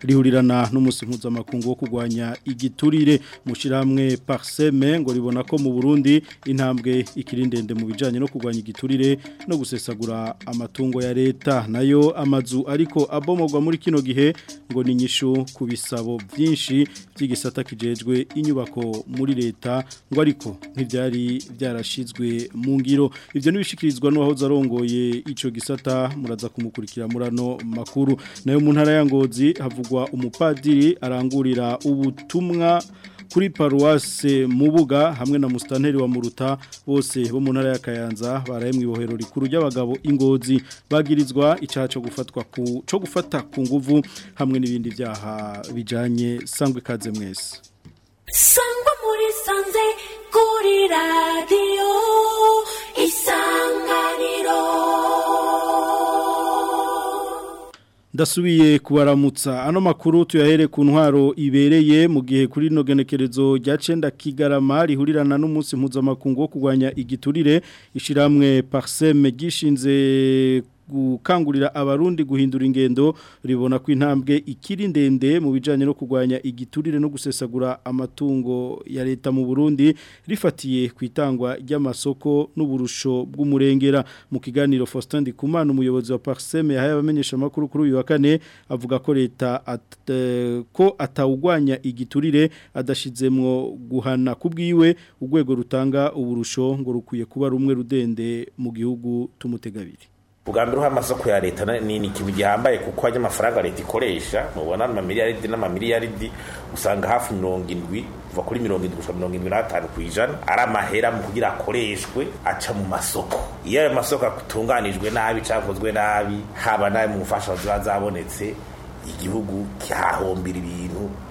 rihurirana n'umunsi mpuzamakungu wo kugwanya igiturire mushiramwe parseme ngo ribona ko mu Burundi intambwe ikirindende mu bijanye no kugwanya igiturire no gusesagura amatungo ya leta nayo amazu ariko abomogwa muri kino gihe ngo ni nyishu ku bisabo byinshi by'igisata kijejwe inyubako muri leta ngo ariko ntibyari byarashizwe mu ngiro ibyo nibishikirizwa n'uwahoze arongoye ico gisata mutaragera muraza kumukurikira murano makuru nayo mu ntara ya ngozi havugwa umupadiri arangurira ubutumwa kuri paruwase mubuga hamwe na musitanteri wa muruta bose bo mu ntara ya kayanza baraye mu ibohero rikuru ry'abagabo ingozi bagirizwa icyaha cyo gufatwa ku cyo gufata ku nguvu hamwe n'ibindi byaha bijyanye sangwa ikaze mwese sangwa muri sanze kuri radiyo isanganiro ndasubiye kubaramutsa ano makuru tuyahere ku ntwaro ibereye mu gihe kuri ino genekerezo rya cenda kigarama rihurirana n'umunsi mpuzamakungu wo kurwanya igiturire ishyirahamwe pariseme ryishinze gukangurira abarundi guhindura ingendo ribona ku intambwe ikiri ndende mu bijyanye no kugwanya igiturire no gusesagura amatungo ya leta mu burundi rifatiye ku itangwa ry'amasoko n'uburusho bw'umurengera mu kiganiro Faustin Ndikumana umuyobozi wa pariseme yahaye abamenyesha amakuru kuri uyu wa kane avuga ko leta eh, ko atawugwanya igiturire adashyizemo guhana kubwiwe bwiwe urwego rutanga uburusho ngo rukwiye kuba rumwe rudende mu gihugu tumutegabiri bwa mbere uha amasoko ya leta ni ikintu gihambaye kuko ajya amafaranga leta ikoresha mubona amamiliyaridi n'amamiliyaridi usanga hafi mirongo indwi kuva kuri mirongo indwi gusa mirongo indwi n'atanu ku ijana ari amahera mu kugira akoreshwe aca mu masoko iyo ayo masoko atunganijwe nabi cyangwa nabi haba n'ayo mu bufasha ziba zabonetse igihugu cyahombira ibintu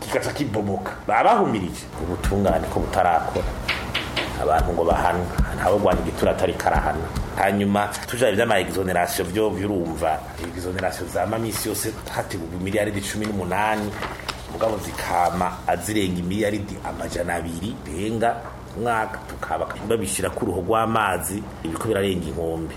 kigaca kibomoka babahumirije ubutungane ko butarakora abantu ngo bahanwe ntawe urwanya igitura atari karahana hanyuma tujyanye n'ama egisonerasiyo byo birumva egisonerasiyo za mamisi yose hategurwa miliyaridi cumi n'umunani mugabo zikama azirenga imiliyaridi amajana abiri birenga umwaka tukaba babishyira ku ruhu rw'amazi ibiko birarenga inkombe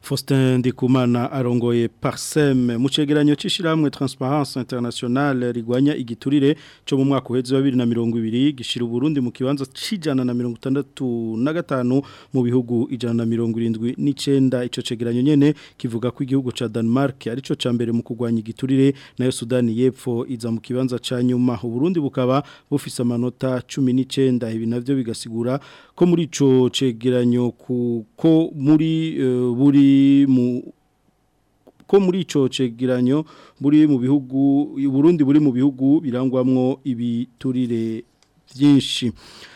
Faustin Ndikumana arongoye parseme mu cegeranyo cy'ishyirahamwe Transparence Internationale rigwanya igiturire cyo mu mwaka uheze wa 2020 gishira Burundi mu kibanza cijana na 65 mu bihugu ijana na 79 ico cegeranyo nyene kivuga ko igihugu ca Denmark arico ca mbere mu kugwanya igiturire nayo Sudani y'Epfo iza mu kibanza ca nyuma Burundi bukaba bufise amanota 19 ibi navyo bigasigura ko muri ico cegeranyo kuko muri uh, buri mu ko muri icyo cegeranyo buri mu bihugu Burundi buri mu bihugu birangwamwo ibiturire byinshi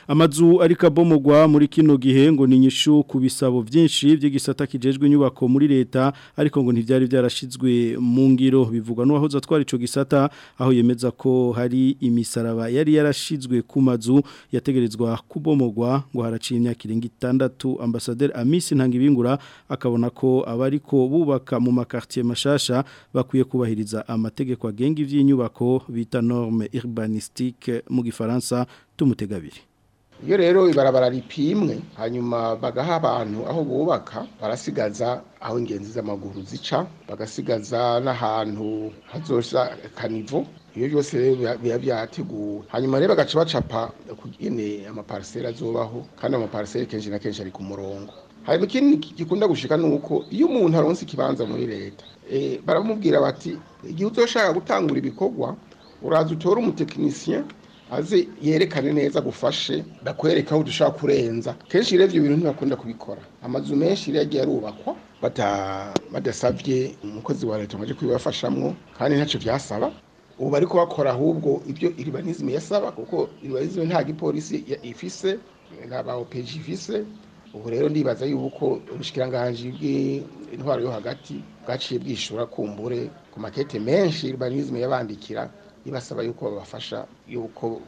amazu ariko kabomogwa muri kino gihe ngo ni inyishu ku bisabo byinshi by'igisata kijejwe inyubako muri leta ariko ngo ntibyari byarashyizwe mu ngiro bivugwa n'uwahoze atwara icyo gisata aho yemeza ko hari imisaraba yari yarashyizwe ku mazu yategerezwa kubomogwa ngo haraciye imyaka irenga itandatu ambasaderi amisi ntangibingura akabona ko abari ko bubaka mu makartier mashasha bakwiye kubahiriza amategeko agenga iby'inyubako bita norme urbanistique mu gifaransa tumutega iyo rero ibarabara ripimwe hanyuma bagaha abantu aho bubaka barasigaza aho ingenzi z'amaguru zica bagasigaza n'ahantu hazoza kanivo iyo byose biba byateguwe hanyuma rero bagaca bacapa kugene amapariseri azobaho kandi amapariseri kenshi na kenshi ari ku murongo hari ikindi gikunda gushika uko iyo umuntu aronse ikibanza muri leta eh, baramubwira bati igihe uzoshaka gutangura ibikorwa uraza utore umutekinisiye azi yerekane neza gufashe bakwereka aho dushaka kurenza kenshi rero ibyo bintu ntibakunda kubikora amazu menshi rero yagiye arubakwa badasabye umukozi wa leta ngo ajye kubibafashamwo kandi ntacyo byasaba ubu bari kubakora ahubwo ibyo iribanizime yasaba kuko iribanizime nta gipolisi ifise nta ba opeji ifise ubu rero ndibaza yuko ubushikiranganji bw'intwaro yo hagati bwaciye bwishura kumbure ku makete menshi iribanizime yabandikira ibasaba yuko babafasha yuko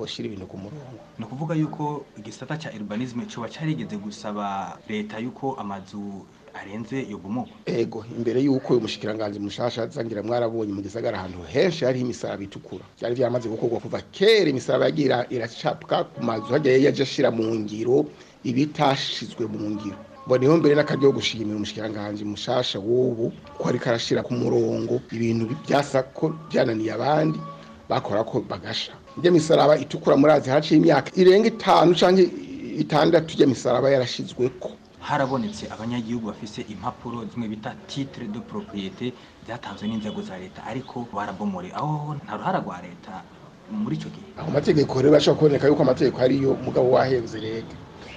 bashyira ibintu ku murongo ni ukuvuga yuko igisata cya urbanism kiba cyarigeze gusaba leta yuko amazu arenze yo gumoka ego imbere yuko uyu mushikiranganzi mushasha zangira mwarabonye mu gisagara ahantu henshi hariho imisaraba itukura byari byamaze gukorwa kuva kera imisaraba yagiye iracapwa ku mazu hagiye yaje ashira mu ngiro ibitashizwe mu ngiro ngo niho mbere n'akaryo gushimira umushikiranganji mushasha w'ubu ko ariko arashyira ku murongo ibintu byasa ko byananiye abandi bakora ko bagasha njya misaraba itukura murazi haciye imyaka irenga itanu cyangwa itandatu ijya misaraba yarashyizwe ko harabonetse abanyagihugu bafise impapuro zimwe bita titre de propriété byatanzwe n'inzego za leta ariko barabomore aho nta ruhara rwa leta muri icyo gihe aho mategeko rero bashobora kuboneka yuko amategeko ariyo mugabo wahenze rege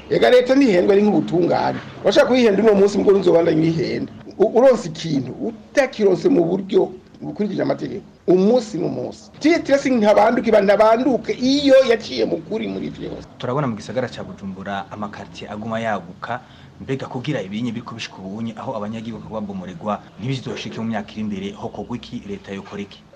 ega leta ntihendwa ari nk'ubutungane urashaka kuyihenda uno munsi ngo nzobanda nyihenda uronse ikintu utakironse mu buryo bukurikije amategeko umunsi n'umunsi tiyetire si ntabanduke bantabanduke iyo yaciye mu kuri muri byose turabona mu gisagara cya bujumbura amakartiye aguma yaguka mbega kugira ibinye biriko bishika ubunye aho abanyagihugu babomoregwa ntibizoshike mu myaka iri imbere ho kogwiki leta yokora iki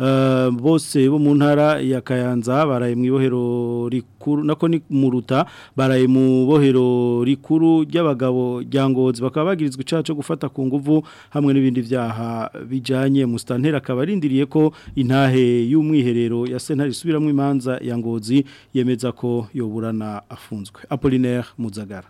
Eh, bose bo mu ntara ya kayanza baraye mu ibohero rikuru nako ni muruta baraye mu bohero rikuru ry'abagabo ryangozi bakaba bagirizwa icyaha gufata ku nguvu hamwe n'ibindi byaha bijyanye musitanteri akaba arindiriye ko intahe y'umwiherero ya sentare isubiramo imanza ya ngozi yemeza ko yoburana afunzwe apolinaire muzagara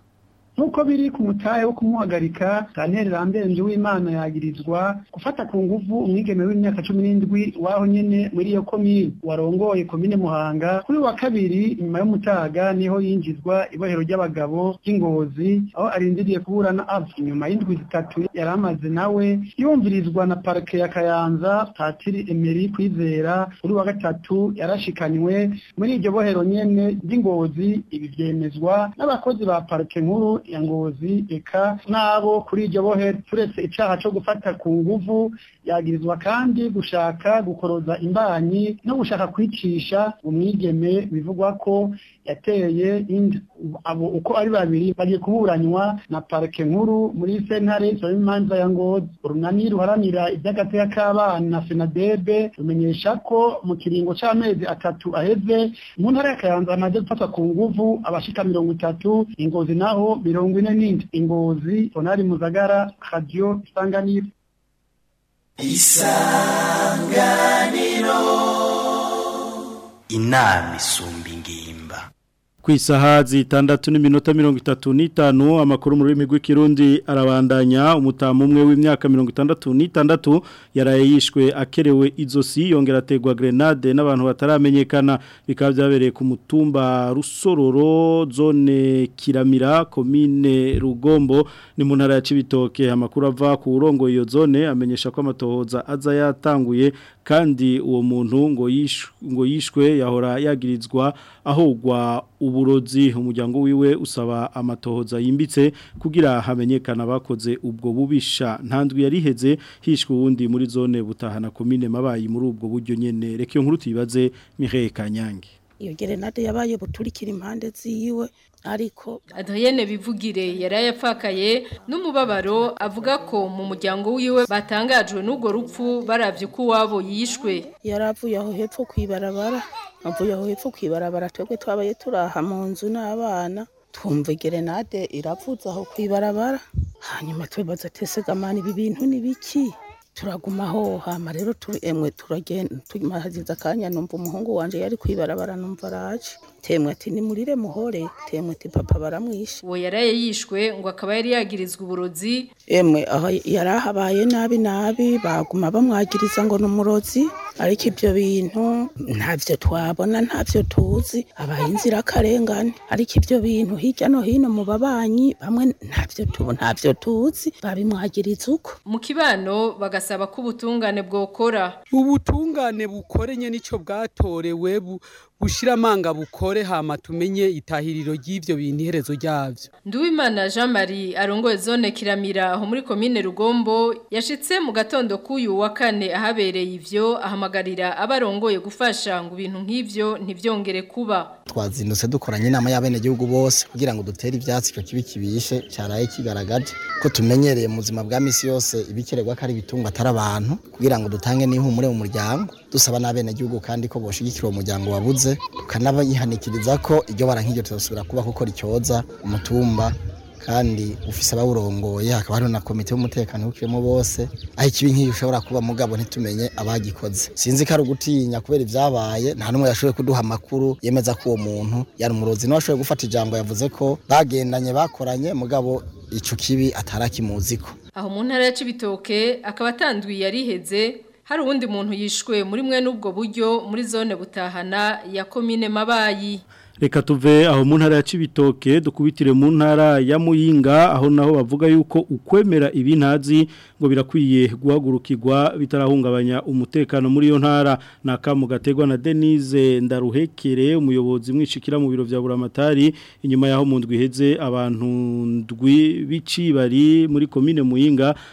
nk'uko biri ku mutahe wo kumuhagarika santere rambenge w'imana yagirizwa gufata ku nguvu umwigeme w'imyaka cumi n'indwi waho nyine muri iyo komine warongoye komine muhanga kuri wa kabiri nyuma y'umutaga niho yinjizwa ibohero ry'abagabo ry'ingozi aho arindiriye kuburana avu nyuma y'indwi zitatu yari amaze nawe yumvirizwa na parike ya kayanza patiri emeri kwizera kuri wa gatatu yarashikanywe muri iryo bohero nyene ry'ingozi ibi byemezwa n'abakozi ba parike nkuru ya ngozi eka n'abo kuri iryo bohe turetse icyaha cyo gufata ku nguvu yagirizwa kandi gushaka gukoroza imbanyi no gushaka kwicisha umwigeme bivugwa ko yateye inda abo uko ari babiri bagiye kuburanywa na parike nkuru muri sentare isaba imanza ya ngozi urunani ruharanira iby'agateka k'abana senadebe rumenyesha ko mu kiringo cy'amezi atatu aheze mu ntara y'akayanza amaze gufata ku nguvu abashika mirongo itatu ingozi naho mirongo mirongo ine n'indi ingozi sonari muzagara radiyo isanganiro isanganiro inama isumba ingiro ku isaha zitandatu n'iminota mirongo itatu n'itanu amakuru mu rurimi rw'ikirundi arabandanya umutamu umwe w'imyaka mirongo itandatu n'itandatu yaraye yishwe akerewe izosi yongera ategwa grenade n'abantu bataramenyekana bikaba byabereye ku mutumba rusororo zone kiramira komine rugombo ni mu ntara ya Cibitoke amakuru ava ku burongo iyo zone amenyesha ko amatohoza aza yatanguye kandi uwo muntu ngo yishwe yahora yagirizwa ahugwa ubu uburozi umuryango wiwe usaba amatohoza yimbitse kugira hamenyekana bakoze ubwo bubisha ntandwi yariheze hishwe uwundi muri zone butahana komine mabayi muri ubwo buryo nyene reka iyo nkuru tuyibaze Mireille Kanyange iyo gerenade yabaye buturikira impande ziwe ariko adayene bivugire yarayapfakaye n'umubabaro avuga ko mu muryango wiwe batangajwe n'ubwo rupfu barabye uko uwabo yishwe yaravuye aho hepfo ku ibarabara avuye aho hepfo ku ibarabara twebwe twabaye turaha mu nzu n'abana twumva gerenade iravuza aho ku ibarabara hanyuma twebaza tesegamana ibi bintu ni biki turaguma aho hama rero emwe turagenda tumaze akanya numva umuhungu wanjye yari kwibarabara numva araje temwe ati ni murire muhore temwe ati papa baramwishe uwo yaraye yishwe ngo akaba yari yagirizwa uburozi emwe aho yari ahabaye nabi nabi baguma bamwagiriza ngo ni umurozi ariko ibyo bintu ntavyo twabona ntavyo tuzi abaye inzirakarengane ariko ibyo bintu hirya no hino mu babanyi bamwe tubu ntavyo tuzi babimwagiriza uko mu kibano baga agasaba ko ubutungane bwokora ubutungane bukore nicyo icyo bwatorewe gushira amanga bukore hama tumenye itahiriro ry’ibyo bintu iherezo ryavyo Nduwimana Jean Marie arongoye zone Kiramira aho muri commune Rugombo yashitse mu gatondo kuyu wa kane ahabereye ivyo ahamagarira abarongoye gufasha ngo ibintu nk'ivyo ntivyongere kuba twazindutse dukoranye inama y’abenegihugu bose kugira ngo dutere ivyatsi cyo kibi kibishe cyaraye kigaragaje ko tumenyereye mu buzima bwa misi yose ibikeregwa ko ari ibitungo atari abantu kugira ngo dutange n'ihumure mu muryango dusaba nabenegihugu kandi ko boshigikira uwo muryango wabuze yakoze yihanikiriza ko ibyo bara nk'iryo kuba gukora icyoza umutumba kandi ufise abawurongoye hakaba hariho na komite y'umutekano wukiyemo bose aho ikibi nk'iyo ushobora kuba mugabo ntitumenye abagikoze sinzi ko ari ugutinya kubera ibyabaye nta n'umwe yashoboye kuduha amakuru yemeza ko uwo muntu yari umurozi niwe ashoboye gufata ijambo yavuze ko bagendanye bakoranye mugabo icyo kibi atarakimuzi ko aho mu ntara ya Cibitoke akaba atandwiye ariheze hari uwundi muntu yishwe muri mwe n'ubwo buryo muri zone butahana ya komine mabayi reka tuve aho mu ntara ya Cibitoke dukubitire mu ntara ya Muyinga aho naho bavuga yuko ukwemera ibintazi ngo birakwiye guhagurukirwa bitarahungabanya umutekano muri iyo ntara ni akamu na denise ndaruhekere umuyobozi mwicikira mu biro bya buramatari inyuma yaho mu ndwi abantu ndwi bici muri komine muhinga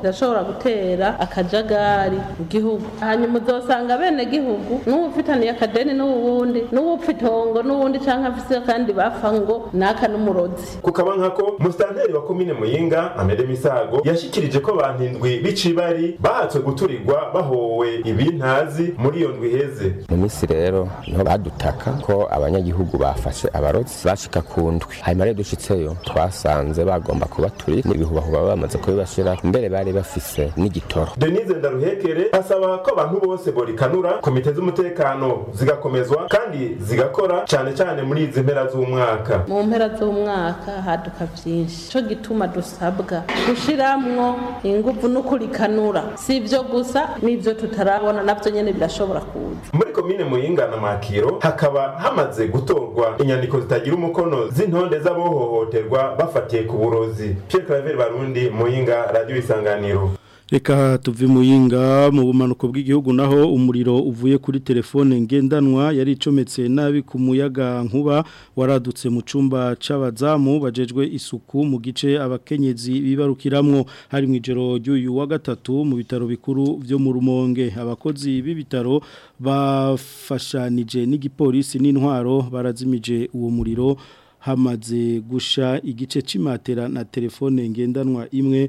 birashobora gutera akajagari mu gihugu hanyuma uzasanga bene gihugu n'uwo ufitaniye akadeni n'uwundi n'uwo itongo n'uwundi cyangwa afite kandi bapfa ngo n'aka n'umuro n'aborozi ku kabankako musitanteri wa komine muyinga amede misago yashyikirije ko abantu indwi b'icibari bahatswe guturirwa bahowe ibintazi muri iyo ndwi iheze mu minsi rero niho badutaka ko abanyagihugu bafashe abarotsi bashika ku ndwi hanyuma rero dushitseyo twasanze bagomba kubaturika ibihubahuba bamaze kubibashira mbere bari bafise n'igitoro denise ndaruhekere asaba ko abantu bose borikanura komite z'umutekano zigakomezwa kandi zigakora cyane cyane muri izi mpera z'umwaka mu mpera z'umwaka mwaka haduka byinshi cyo gituma dusabwa gushiramwo ingufu no kurikanura si ibyo gusa n'ibyo tutarabona nabyo nyine birashobora kuza muri komine muyingana makiro hakaba hamaze gutorwa inyandiko zitagira umukono z'intonde z'abohohoterwa bafatiye ku burozi Pierre Claver Barundi muyinga radio isanganiro reka tuve muyinga mu bumanuko bw'igihugu naho umuriro uvuye kuri telefone ngendanwa yari icometse nabi ku muyaga nkuba waradutse mu cyumba cy'abazamu bajejwe isuku mu gice abakenyezi bibarukiramwo hari mu ijoro ry'uyu wa gatatu mu bitaro bikuru byo mu rumonge abakozi b'ibitaro bafashanije n'igipolisi n'intwaro barazimije uwo muriro hamaze gusha igice cy'imatera na telefone ngendanwa imwe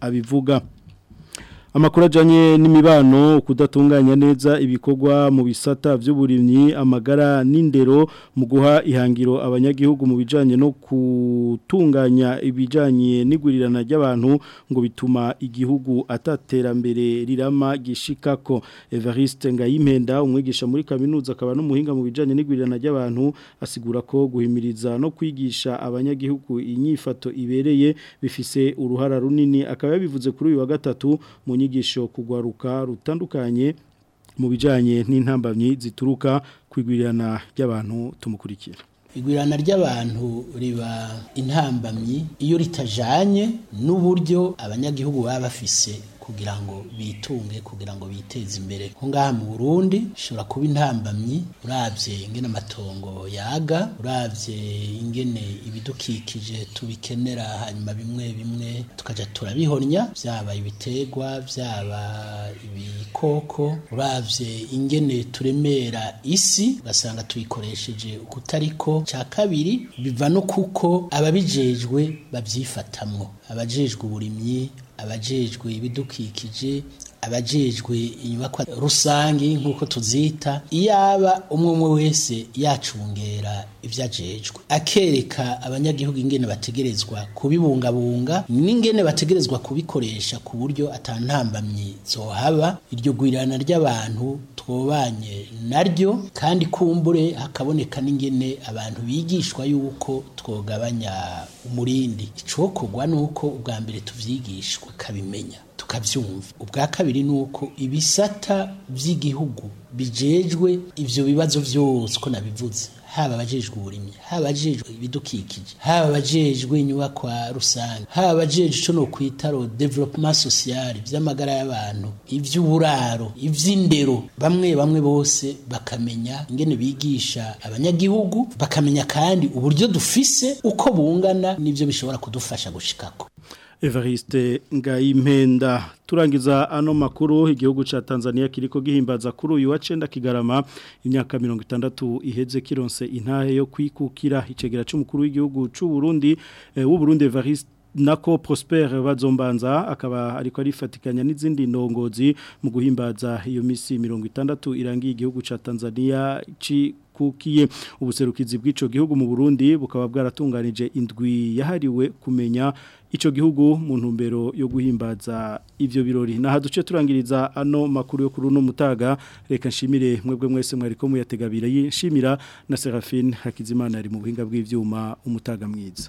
abivuga amakuru ajyanye n'imibano kudatunganya neza ibikorwa mu bisata by'uburimyi amagara n'indero mu guha ihangiro abanyagihugu mu bijanye no kutunganya ibijyanye n'igurirana ry'abantu ngo bituma igihugu ataterambere rirama gishikako Evariste Ngayimenda umwigisha muri kaminuza akaba n'umuhinga mu bijyanye n'igurirana ry'abantu asigura ko guhimiriza no kwigisha abanyagihugu inyifato ibereye bifise uruhara runini akaba yabivuze kuri uyu wa gatatu mu inyigisho kugwaruka rutandukanye mu bijyanye n'intambamyi zituruka ku ry'abantu tumukurikira igwirana ry'abantu riba intambamyi iyo ritajanye n'uburyo abanyagihugu baba bafise kugira ngo bitunge kugira ngo biteze imbere aho ngaha mu burundi ishobora kuba intambamyi urabye ingene amatongo yaga urabye ingene ibidukikije tubikenera hanyuma bimwe bimwe tukajya turabihonnya byaba ibiterwa byaba ibikoko urabye ingene turemera isi ugasanga tuyikoresheje uko cya kabiri biva no kuko ababijejwe babyifatamo abajejwe uburimyi abajejwe ibidukikije abajejwe inyubakwa rusange nk'uko tuzita iyaba umwe umwe wese yacungera ibyo ajejwe akereka abanyagihugu ingene bategerezwa kubibungabunga n'ingene bategerezwa kubikoresha ku buryo atantambamye zohaba iryo gwirana ry'abantu twubanye naryo kandi kumbure hakaboneka n'ingene abantu bigishwa yuko twogabanya umurindi icokorwa nuko ubwa mbere tuvyigishwa kabimenya tukavyumva ubwa kabiri nuko ibisata by’igihugu bijejwe ivyo bibazo vyose ko nabivuze haba abajejwe uburimyi haba abajejwe ibidukikije haba abajejwe inyubakwa rusange haba abajejwe ico no kwita ro development social vy'amagara y'abantu iby’uburaro ivy'indero bamwe bamwe bose bakamenya ingene bigisha abanyagihugu bakamenya kandi uburyo dufise uko bungana n'ivyo bishobora kudufasha gushikako Evariste Ngayimpenda turangiza ano makuru igihugu cha Tanzania kiriko gihimbaza kuri uyu wa 9 kigarama imyaka 60 iheze kironse intahe yo kwikukira icegera cy'umukuru w'igihugu cy'u Burundi eh, w'u Burundi Evariste nako Prosper Bazombanza akaba ariko arifatikanya n'izindi ndongozi mu guhimbaza iyo misi 60 irangiye igihugu cha Tanzania ci kukiye ubuserukizi bw'ico gihugu mu Burundi bukaba bwaratunganije indwi yahariwe kumenya ico gihugu mu ntumbero yo guhimbaza ivyo birori naha duce turangiriza ano makuru yo kuri uno mutaga reka nshimire mwebwe mwese mwariko muyategabira yishimira na Serafine Hakizimana ari mu buhinga bw'ivyuma umutaga mwiza